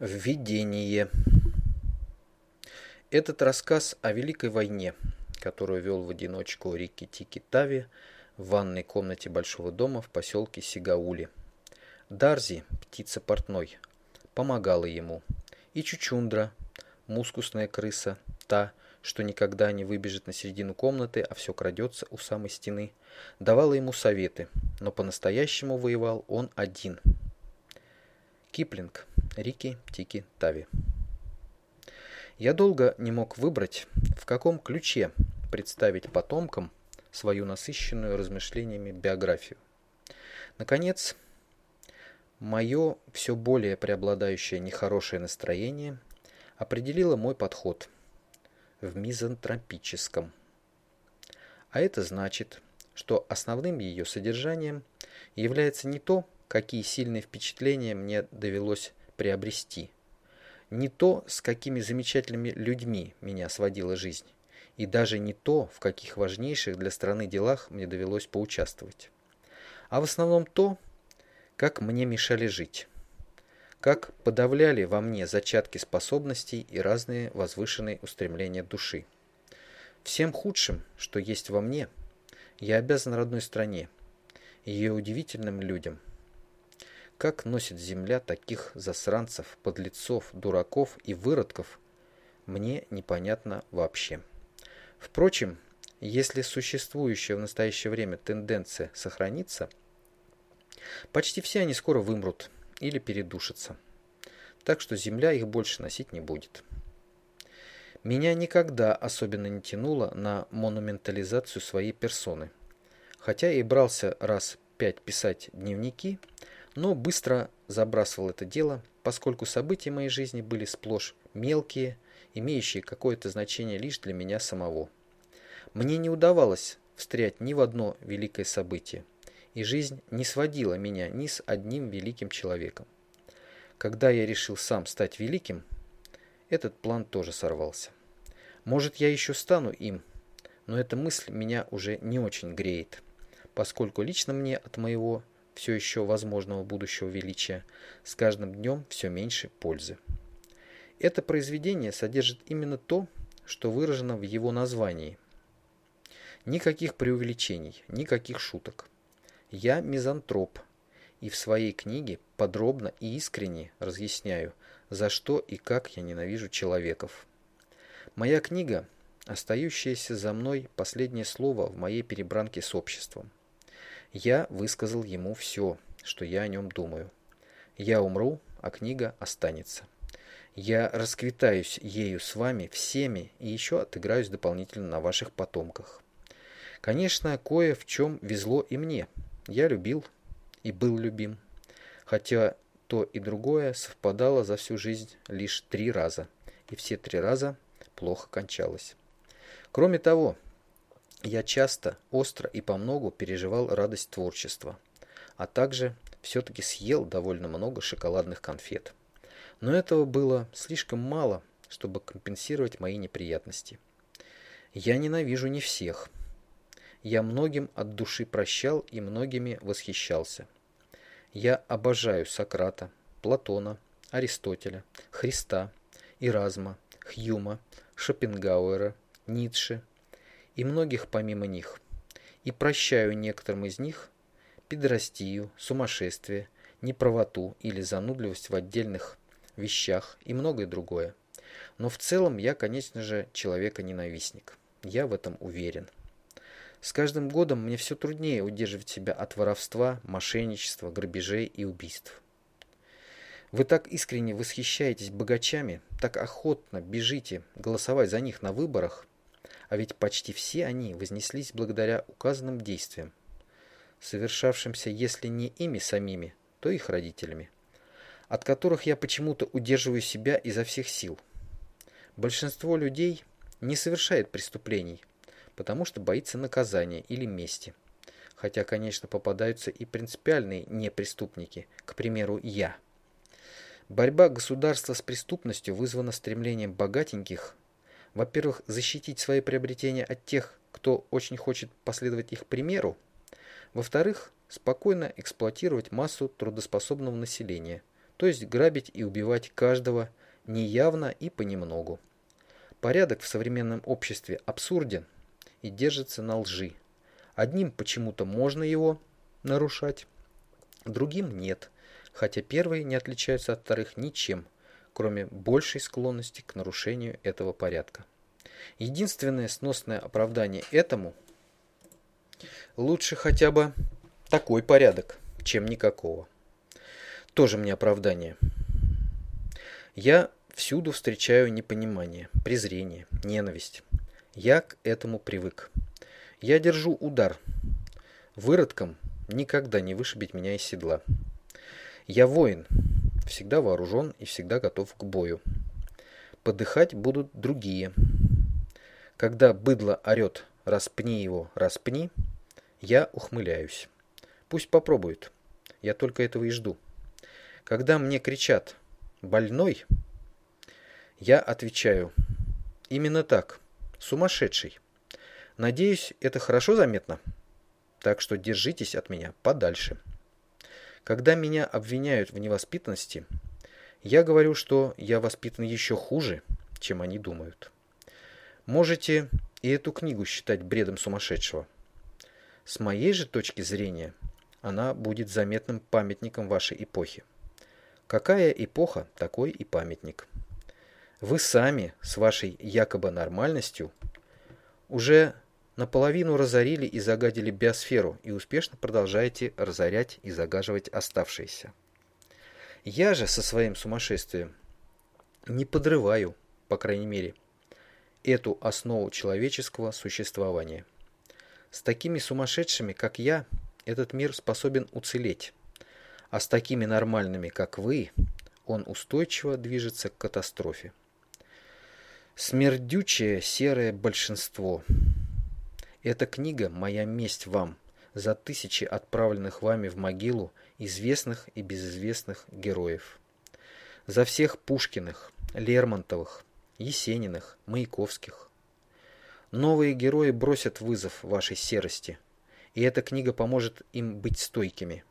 Введение. Этот рассказ о Великой войне, которую вел в одиночку Рикки Тики Тави в ванной комнате большого дома в поселке Сигаули. Дарзи, птица портной, помогала ему, и Чучундра, мускусная крыса, та, что никогда не выбежит на середину комнаты, а все крадется у самой стены, давала ему советы, но по-настоящему воевал он один. Киплинг. Рики Тики Тави. Я долго не мог выбрать, в каком ключе представить потомкам свою насыщенную размышлениями биографию. Наконец, мое все более преобладающее нехорошее настроение определило мой подход в мизантропическом. А это значит, что основным ее содержанием является не то, какие сильные впечатления мне довелось приобрести. Не то, с какими замечательными людьми меня сводила жизнь, и даже не то, в каких важнейших для страны делах мне довелось поучаствовать. А в основном то, как мне мешали жить, как подавляли во мне зачатки способностей и разные возвышенные устремления души. Всем худшим, что есть во мне, я обязан родной стране, ее удивительным людям – как носит земля таких засранцев, подлецов, дураков и выродков, мне непонятно вообще. Впрочем, если существующая в настоящее время тенденция сохранится, почти все они скоро вымрут или передушатся. Так что земля их больше носить не будет. Меня никогда особенно не тянуло на монументализацию своей персоны. Хотя и брался раз пять писать дневники – но быстро забрасывал это дело, поскольку события моей жизни были сплошь мелкие, имеющие какое-то значение лишь для меня самого. Мне не удавалось встрять ни в одно великое событие, и жизнь не сводила меня ни с одним великим человеком. Когда я решил сам стать великим, этот план тоже сорвался. Может, я еще стану им, но эта мысль меня уже не очень греет, поскольку лично мне от моего все еще возможного будущего величия, с каждым днем все меньше пользы. Это произведение содержит именно то, что выражено в его названии. Никаких преувеличений, никаких шуток. Я мизантроп, и в своей книге подробно и искренне разъясняю, за что и как я ненавижу человеков. Моя книга – остающееся за мной последнее слово в моей перебранке с обществом. Я высказал ему все, что я о нем думаю. Я умру, а книга останется. Я расквитаюсь ею с вами всеми и еще отыграюсь дополнительно на ваших потомках. Конечно, кое в чем везло и мне. Я любил и был любим. Хотя то и другое совпадало за всю жизнь лишь три раза. И все три раза плохо кончалось. Кроме того, я часто, остро и помногу переживал радость творчества, а также все-таки съел довольно много шоколадных конфет. Но этого было слишком мало, чтобы компенсировать мои неприятности. Я ненавижу не всех. Я многим от души прощал и многими восхищался. Я обожаю Сократа, Платона, Аристотеля, Христа, Иразма, Хьюма, Шопенгауэра, Ницше, и многих помимо них. И прощаю некоторым из них педерастию, сумасшествие, неправоту или занудливость в отдельных вещах и многое другое. Но в целом я, конечно же, человека-ненавистник. Я в этом уверен. С каждым годом мне все труднее удерживать себя от воровства, мошенничества, грабежей и убийств. Вы так искренне восхищаетесь богачами, так охотно бежите голосовать за них на выборах, а ведь почти все они вознеслись благодаря указанным действиям, совершавшимся если не ими самими, то их родителями, от которых я почему-то удерживаю себя изо всех сил. Большинство людей не совершает преступлений, потому что боится наказания или мести. Хотя, конечно, попадаются и принципиальные непреступники, к примеру, я. Борьба государства с преступностью вызвана стремлением богатеньких во-первых, защитить свои приобретения от тех, кто очень хочет последовать их примеру. Во-вторых, спокойно эксплуатировать массу трудоспособного населения, то есть грабить и убивать каждого неявно и понемногу. Порядок в современном обществе абсурден и держится на лжи. Одним почему-то можно его нарушать, другим нет, хотя первые не отличаются от вторых ничем, кроме большей склонности к нарушению этого порядка. Единственное сносное оправдание этому – лучше хотя бы такой порядок, чем никакого. Тоже мне оправдание. Я всюду встречаю непонимание, презрение, ненависть. Я к этому привык. Я держу удар. Выродком никогда не вышибить меня из седла. Я воин, всегда вооружен и всегда готов к бою. Подыхать будут другие. Когда быдло орет «распни его, распни», я ухмыляюсь. Пусть попробует. Я только этого и жду. Когда мне кричат «больной», я отвечаю «именно так, сумасшедший». Надеюсь, это хорошо заметно? Так что держитесь от меня подальше. Когда меня обвиняют в невоспитанности, я говорю, что я воспитан еще хуже, чем они думают. Можете и эту книгу считать бредом сумасшедшего. С моей же точки зрения, она будет заметным памятником вашей эпохи. Какая эпоха, такой и памятник. Вы сами с вашей якобы нормальностью уже наполовину разорили и загадили биосферу и успешно продолжаете разорять и загаживать оставшиеся. Я же со своим сумасшествием не подрываю, по крайней мере, эту основу человеческого существования. С такими сумасшедшими, как я, этот мир способен уцелеть, а с такими нормальными, как вы, он устойчиво движется к катастрофе. Смердючее серое большинство. Эта книга – моя месть вам за тысячи отправленных вами в могилу известных и безызвестных героев. За всех Пушкиных, Лермонтовых, Есениных, Маяковских. Новые герои бросят вызов вашей серости, и эта книга поможет им быть стойкими.